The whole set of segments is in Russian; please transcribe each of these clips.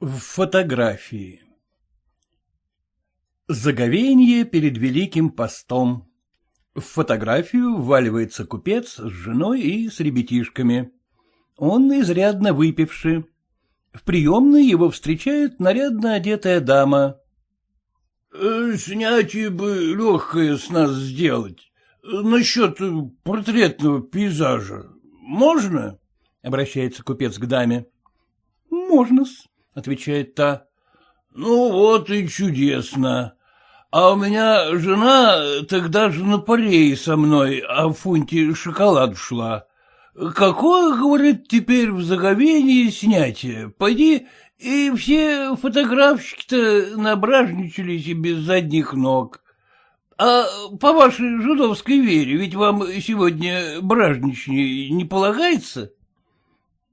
В фотографии Заговенье перед Великим постом. В фотографию вваливается купец с женой и с ребятишками. Он изрядно выпивший. В приемной его встречает нарядно одетая дама. «Э, — Снятие бы легкое с нас сделать. Насчет портретного пейзажа. Можно? — обращается купец к даме. — Можно-с, — отвечает та. — Ну вот и чудесно. А у меня жена тогда же на парее со мной, а в фунте шоколад шла. Какое, говорит, теперь в заговении снятие? Пойди, и все фотографщики-то набражничались без задних ног. А по вашей жидовской вере, ведь вам сегодня бражничней не полагается?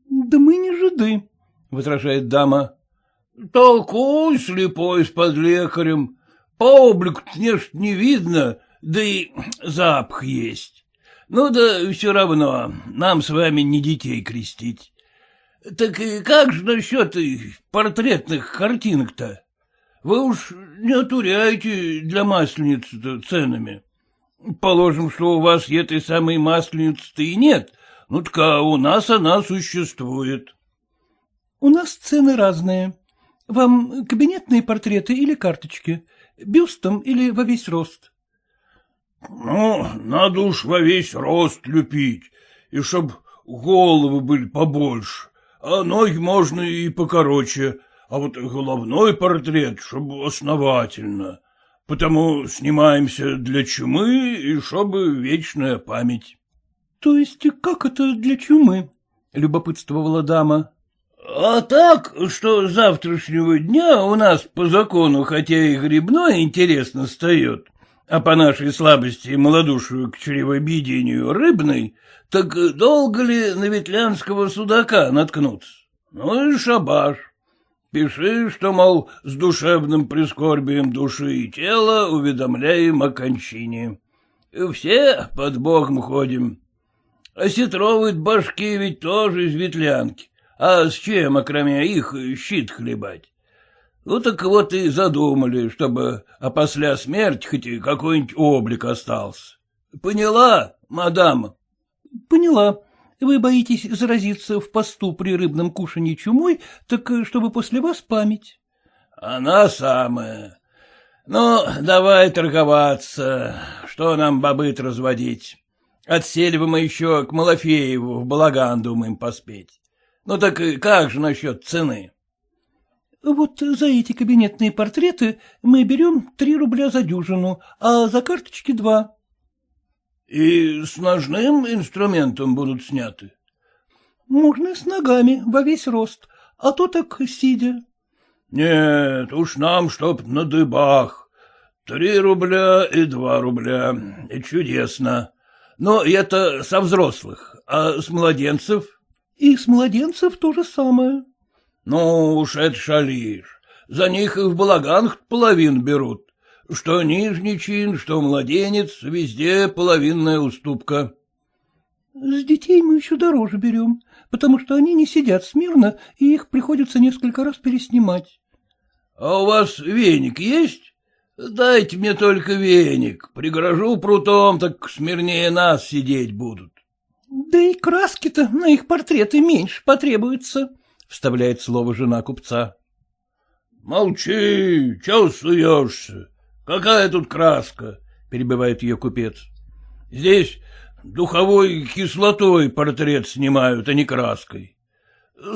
— Да мы не жиды, — возражает дама. — Толкуй, слепой, с подлекарем. По облику конечно, не видно, да и запах есть. Ну да все равно, нам с вами не детей крестить. Так как же насчет портретных картинок-то? Вы уж не отуряете для масленицы-то ценами. Положим, что у вас этой самой масленицы-то и нет, ну так а у нас она существует. — У нас цены разные. Вам кабинетные портреты или карточки? Бюстом или во весь рост? — Ну, надо уж во весь рост лепить, и чтоб головы были побольше, а ноги можно и покороче, а вот головной портрет, чтобы основательно, потому снимаемся для чумы и чтобы вечная память. — То есть как это для чумы? — любопытствовала дама. А так, что завтрашнего дня у нас по закону, хотя и грибной, интересно встает, а по нашей слабости и малодушию к чревоведению рыбной, так долго ли на ветлянского судака наткнуться? Ну и шабаш. Пиши, что, мол, с душевным прискорбием души и тела уведомляем о кончине. Все под богом ходим. А сетровые башки ведь тоже из ветлянки. А с чем, окромя их, щит хлебать? Ну так вот и задумали, чтобы опосля смерти хоть какой-нибудь облик остался. Поняла, мадам? Поняла. Вы боитесь заразиться в посту при рыбном кушании чумой, так чтобы после вас память. Она самая. Ну, давай торговаться. Что нам бобыт разводить? Отсели бы мы еще к Малафееву в балаган думаем поспеть. Ну так как же насчет цены? Вот за эти кабинетные портреты мы берем три рубля за дюжину, а за карточки два. И с ножным инструментом будут сняты? Можно с ногами, во весь рост, а то так сидя. Нет, уж нам чтоб на дыбах. Три рубля и два рубля. Чудесно. Но это со взрослых, а с младенцев? И с младенцев то же самое. — Ну уж это шалишь. За них и в балаганах половин берут. Что нижний чин, что младенец, везде половинная уступка. — С детей мы еще дороже берем, потому что они не сидят смирно, и их приходится несколько раз переснимать. — А у вас веник есть? Дайте мне только веник, пригрожу прутом, так смирнее нас сидеть будут. Да и краски-то на их портреты меньше потребуется, — вставляет слово жена купца. — Молчи, чего суешься? Какая тут краска? — перебивает ее купец. — Здесь духовой кислотой портрет снимают, а не краской.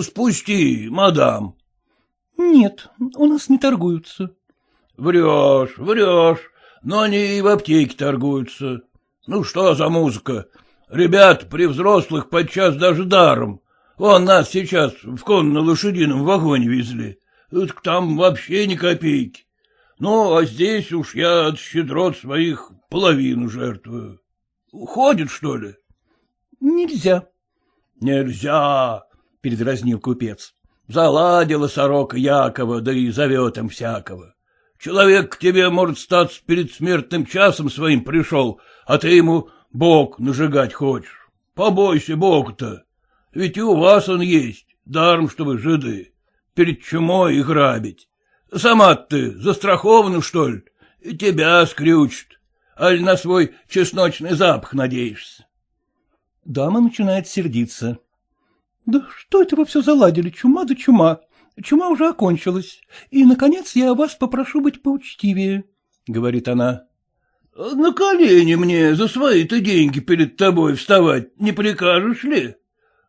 Спусти, мадам. — Нет, у нас не торгуются. — Врешь, врешь, но они и в аптеке торгуются. Ну что за музыка? Ребят при взрослых подчас даже даром. Вон нас сейчас в конно-лошадином вагоне везли. Там вообще ни копейки. Ну, а здесь уж я от щедрот своих половину жертвую. Ходит, что ли? — Нельзя. — Нельзя, — передразнил купец. Заладила сорока Якова, да и зовет им всякого. Человек к тебе, может, статься перед смертным часом своим пришел, а ты ему Бог нажигать хочешь. Побойся Бога-то. Ведь и у вас он есть, даром, что вы жиды. перед чумой и грабить. Сама ты застрахована, что ли? Тебя скрючат. Аль на свой чесночный запах надеешься? Дама начинает сердиться. — Да что это вы все заладили, чума да чума? Чума уже окончилась, и, наконец, я вас попрошу быть поучтивее, — говорит она. — На колени мне за свои-то деньги перед тобой вставать не прикажешь ли?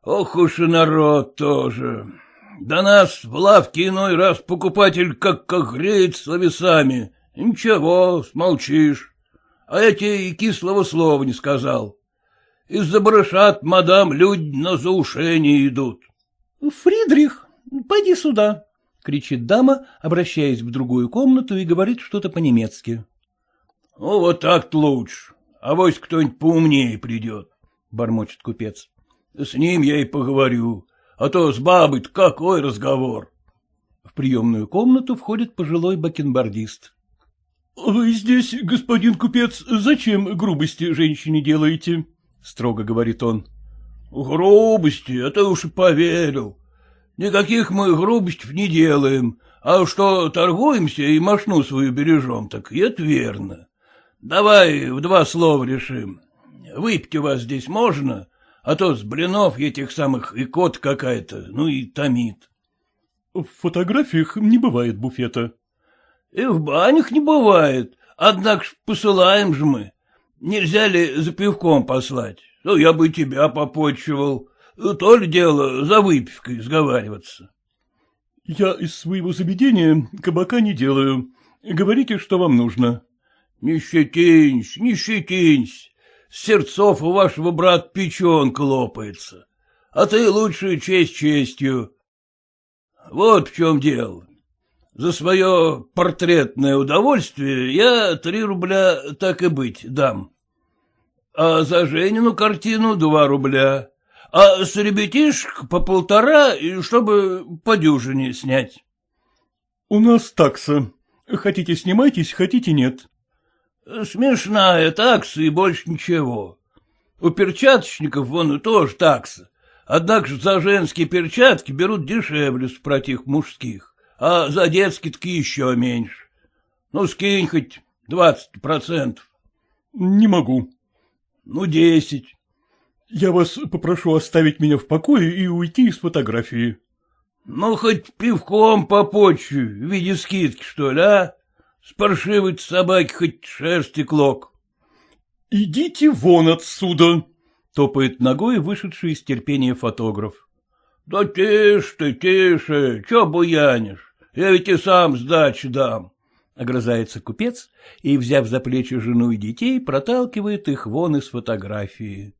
Ох уж и народ тоже. Да нас в лавке иной раз покупатель как как греет словесами. Ничего, смолчишь. А я тебе и кислого слова не сказал. Из-за барышат, мадам, люди на заушение идут. — Фридрих, пойди сюда, — кричит дама, обращаясь в другую комнату и говорит что-то по-немецки. — Ну, вот так-то лучше. А вось кто-нибудь поумнее придет, — бормочет купец. — С ним я и поговорю а то с бабой какой разговор. В приемную комнату входит пожилой бакенбардист. — Вы здесь, господин купец, зачем грубости женщине делаете? — строго говорит он. — Грубости, а ты уж и поверил. Никаких мы грубостей не делаем, а что торгуемся и машну свою бережем, так это верно. Давай в два слова решим. Выпить у вас здесь можно, а то с блинов этих самых и кот какая-то, ну и томит. — В фотографиях не бывает буфета. — И в банях не бывает, однако ж посылаем же мы. Нельзя ли за пивком послать? Ну, я бы тебя попочивал. То ли дело за выпивкой сговариваться. — Я из своего заведения кабака не делаю. Говорите, что вам нужно. — Не щетинься, не щетинься сердцов у вашего брата печенка лопается, а ты лучше честь честью. Вот в чем дело. За свое портретное удовольствие я три рубля, так и быть, дам. А за Женину картину два рубля, а с ребятишек по полтора, чтобы по дюжине снять. — У нас такса. Хотите снимайтесь, хотите нет. Смешная такса и больше ничего. У перчаточников вон тоже такса. Однако же за женские перчатки берут дешевле спротив мужских, а за детские-таки еще меньше. Ну, скинь хоть двадцать процентов. — Не могу. — Ну, десять. — Я вас попрошу оставить меня в покое и уйти из фотографии. — Ну, хоть пивком попочу, в виде скидки, что ли, а? С паршивой собаки хоть шерсти клок. — Идите вон отсюда! — топает ногой вышедший из терпения фотограф. — Да тише ты, тише, чё буянишь? Я ведь и сам сдачи дам. Огрызается купец и, взяв за плечи жену и детей, проталкивает их вон из фотографии.